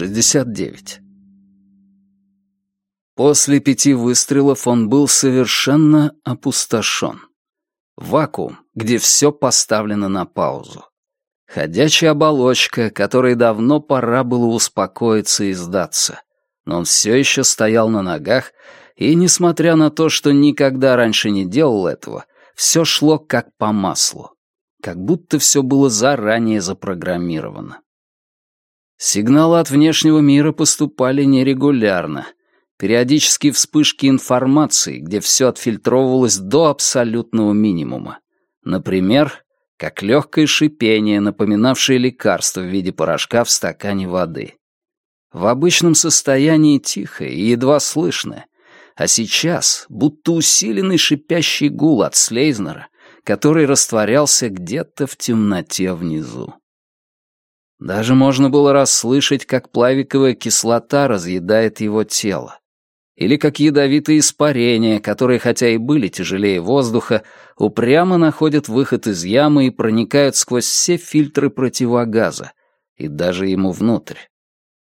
69. После пяти выстрелов он был совершенно опустошен. Вакуум, где все поставлено на паузу. Ходячая оболочка, которой давно пора было успокоиться и сдаться. Но он все еще стоял на ногах, и, несмотря на то, что никогда раньше не делал этого, все шло как по маслу. Как будто все было заранее запрограммировано. Сигналы от внешнего мира поступали нерегулярно. Периодические вспышки информации, где все отфильтровывалось до абсолютного минимума. Например, как легкое шипение, напоминавшее лекарство в виде порошка в стакане воды. В обычном состоянии тихое и едва слышное, а сейчас будто усиленный шипящий гул от Слейзнера, который растворялся где-то в темноте внизу. Даже можно было расслышать, как плавиковая кислота разъедает его тело. Или как ядовитые испарения, которые, хотя и были тяжелее воздуха, упрямо находят выход из ямы и проникают сквозь все фильтры противогаза, и даже ему внутрь.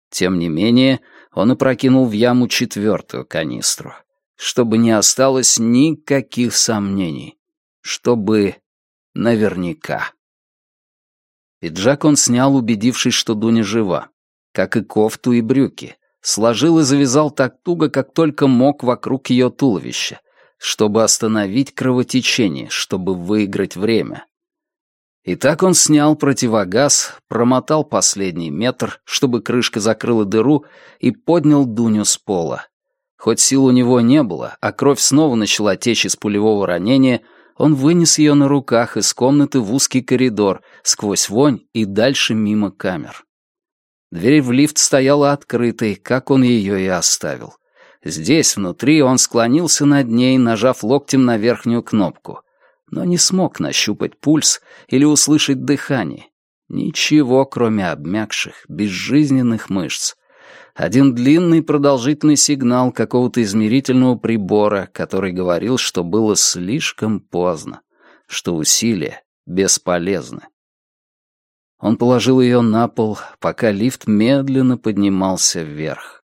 Тем не менее, он опрокинул в яму четвертую канистру, чтобы не осталось никаких сомнений, чтобы наверняка. Пиджак он снял, убедившись, что Дуня жива. Как и кофту и брюки. Сложил и завязал так туго, как только мог вокруг ее туловища, чтобы остановить кровотечение, чтобы выиграть время. И так он снял противогаз, промотал последний метр, чтобы крышка закрыла дыру, и поднял Дуню с пола. Хоть сил у него не было, а кровь снова начала течь из пулевого ранения — он вынес ее на руках из комнаты в узкий коридор, сквозь вонь и дальше мимо камер. Дверь в лифт стояла открытой, как он ее и оставил. Здесь, внутри, он склонился над ней, нажав локтем на верхнюю кнопку, но не смог нащупать пульс или услышать дыхание. Ничего, кроме обмякших, безжизненных мышц. Один длинный продолжительный сигнал какого-то измерительного прибора, который говорил, что было слишком поздно, что усилия бесполезны. Он положил ее на пол, пока лифт медленно поднимался вверх.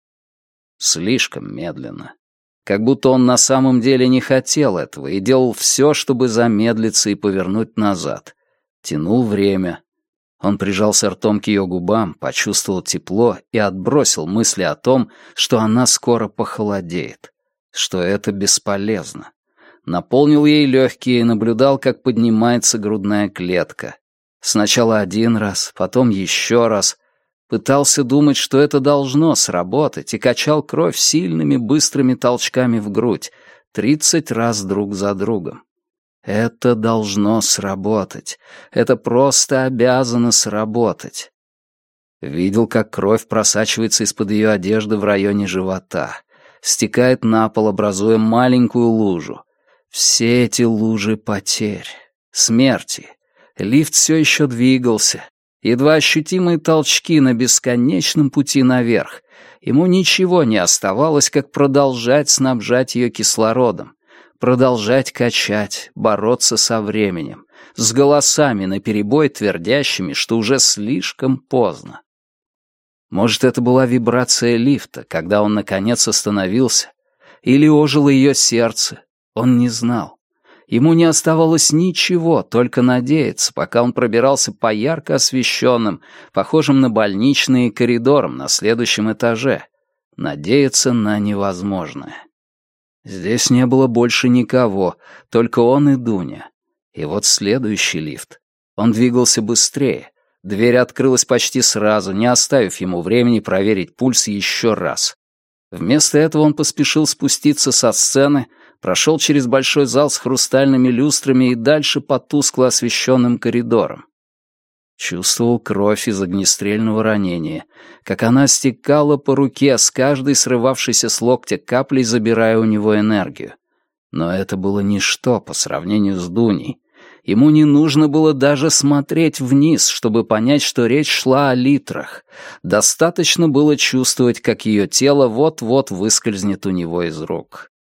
Слишком медленно. Как будто он на самом деле не хотел этого и делал все, чтобы замедлиться и повернуть назад. Тянул время, он прижался ртом к ее губам, почувствовал тепло и отбросил мысли о том, что она скоро похолодеет, что это бесполезно. Наполнил ей легкие и наблюдал, как поднимается грудная клетка. Сначала один раз, потом еще раз. Пытался думать, что это должно сработать, и качал кровь сильными быстрыми толчками в грудь, тридцать раз друг за другом. Это должно сработать. Это просто обязано сработать. Видел, как кровь просачивается из-под ее одежды в районе живота. Стекает на пол, образуя маленькую лужу. Все эти лужи потерь. Смерти. Лифт все еще двигался. Едва ощутимые толчки на бесконечном пути наверх. Ему ничего не оставалось, как продолжать снабжать ее кислородом продолжать качать, бороться со временем, с голосами наперебой твердящими, что уже слишком поздно. Может, это была вибрация лифта, когда он наконец остановился, или ожило ее сердце, он не знал. Ему не оставалось ничего, только надеяться, пока он пробирался по ярко освещенным, похожим на больничные коридорам на следующем этаже. Надеяться на невозможное. Здесь не было больше никого, только он и Дуня. И вот следующий лифт. Он двигался быстрее. Дверь открылась почти сразу, не оставив ему времени проверить пульс еще раз. Вместо этого он поспешил спуститься со сцены, прошел через большой зал с хрустальными люстрами и дальше по тускло освещенным коридорам. Чувствовал кровь из огнестрельного ранения, как она стекала по руке с каждой срывавшейся с локтя каплей, забирая у него энергию. Но это было ничто по сравнению с Дуней. Ему не нужно было даже смотреть вниз, чтобы понять, что речь шла о литрах. Достаточно было чувствовать, как ее тело вот-вот выскользнет у него из рук.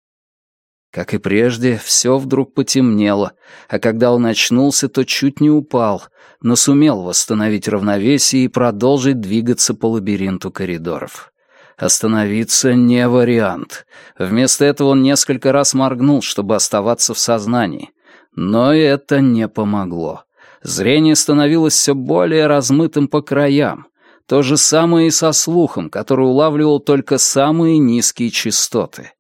Как и прежде, все вдруг потемнело, а когда он очнулся, то чуть не упал, но сумел восстановить равновесие и продолжить двигаться по лабиринту коридоров. Остановиться не вариант. Вместо этого он несколько раз моргнул, чтобы оставаться в сознании. Но это не помогло. Зрение становилось все более размытым по краям. То же самое и со слухом, который улавливал только самые низкие частоты.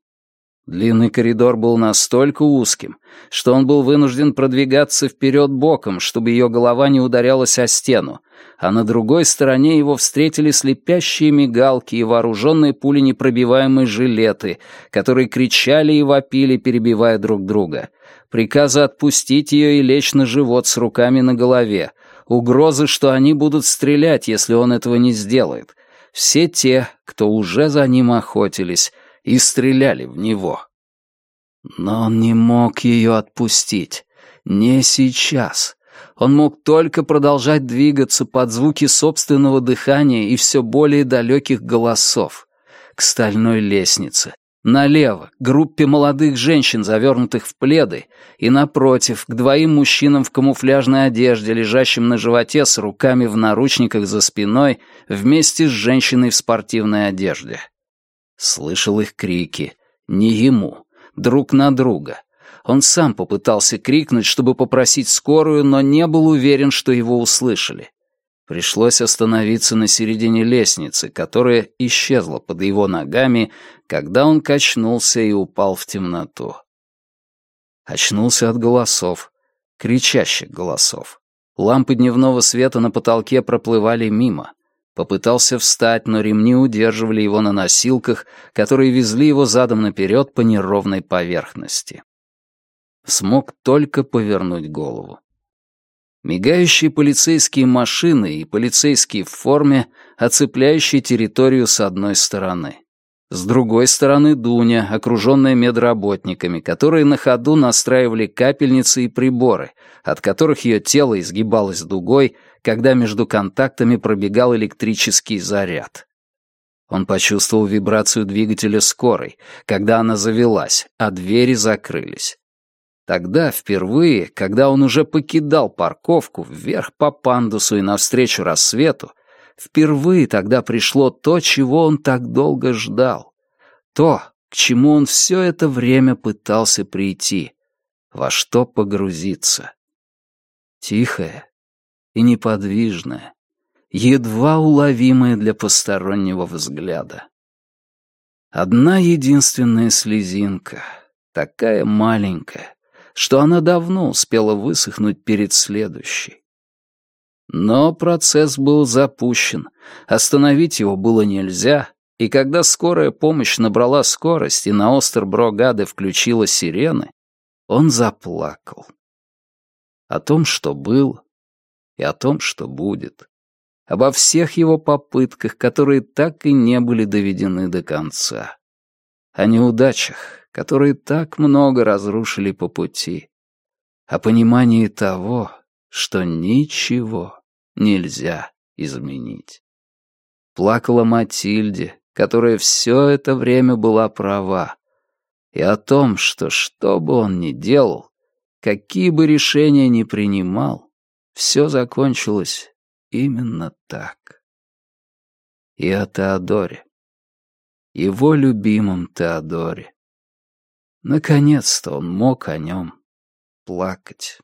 Длинный коридор был настолько узким, что он был вынужден продвигаться вперед боком, чтобы ее голова не ударялась о стену, а на другой стороне его встретили слепящие мигалки и вооруженные пуленепробиваемые жилеты, которые кричали и вопили, перебивая друг друга. Приказы отпустить ее и лечь на живот с руками на голове, угрозы, что они будут стрелять, если он этого не сделает. Все те, кто уже за ним охотились, и стреляли в него. Но он не мог ее отпустить. Не сейчас. Он мог только продолжать двигаться под звуки собственного дыхания и все более далеких голосов. К стальной лестнице. Налево, к группе молодых женщин, завернутых в пледы, и напротив, к двоим мужчинам в камуфляжной одежде, лежащим на животе с руками в наручниках за спиной, вместе с женщиной в спортивной одежде. Слышал их крики. Не ему. Друг на друга. Он сам попытался крикнуть, чтобы попросить скорую, но не был уверен, что его услышали. Пришлось остановиться на середине лестницы, которая исчезла под его ногами, когда он качнулся и упал в темноту. Очнулся от голосов, кричащих голосов. Лампы дневного света на потолке проплывали мимо. Попытался встать, но ремни удерживали его на носилках, которые везли его задом наперед по неровной поверхности. Смог только повернуть голову. Мигающие полицейские машины и полицейские в форме, оцепляющие территорию с одной стороны. С другой стороны Дуня, окруженная медработниками, которые на ходу настраивали капельницы и приборы, от которых ее тело изгибалось дугой, когда между контактами пробегал электрический заряд. Он почувствовал вибрацию двигателя скорой, когда она завелась, а двери закрылись. Тогда, впервые, когда он уже покидал парковку вверх по пандусу и навстречу рассвету, впервые тогда пришло то, чего он так долго ждал. То, к чему он все это время пытался прийти, во что погрузиться. Тихое, и неподвижная, едва уловимая для постороннего взгляда. Одна единственная слезинка, такая маленькая, что она давно успела высохнуть перед следующей. Но процесс был запущен, остановить его было нельзя, и когда скорая помощь набрала скорость и на Остерброгады включила сирены, он заплакал. О том, что был, и о том, что будет. Обо всех его попытках, которые так и не были доведены до конца. О неудачах, которые так много разрушили по пути. О понимании того, что ничего нельзя изменить. Плакала Матильде, которая все это время была права, и о том, что что бы он ни делал, какие бы решения ни принимал, все закончилось именно так. И о Теодоре. Его любимом Теодоре. Наконец-то он мог о нем плакать.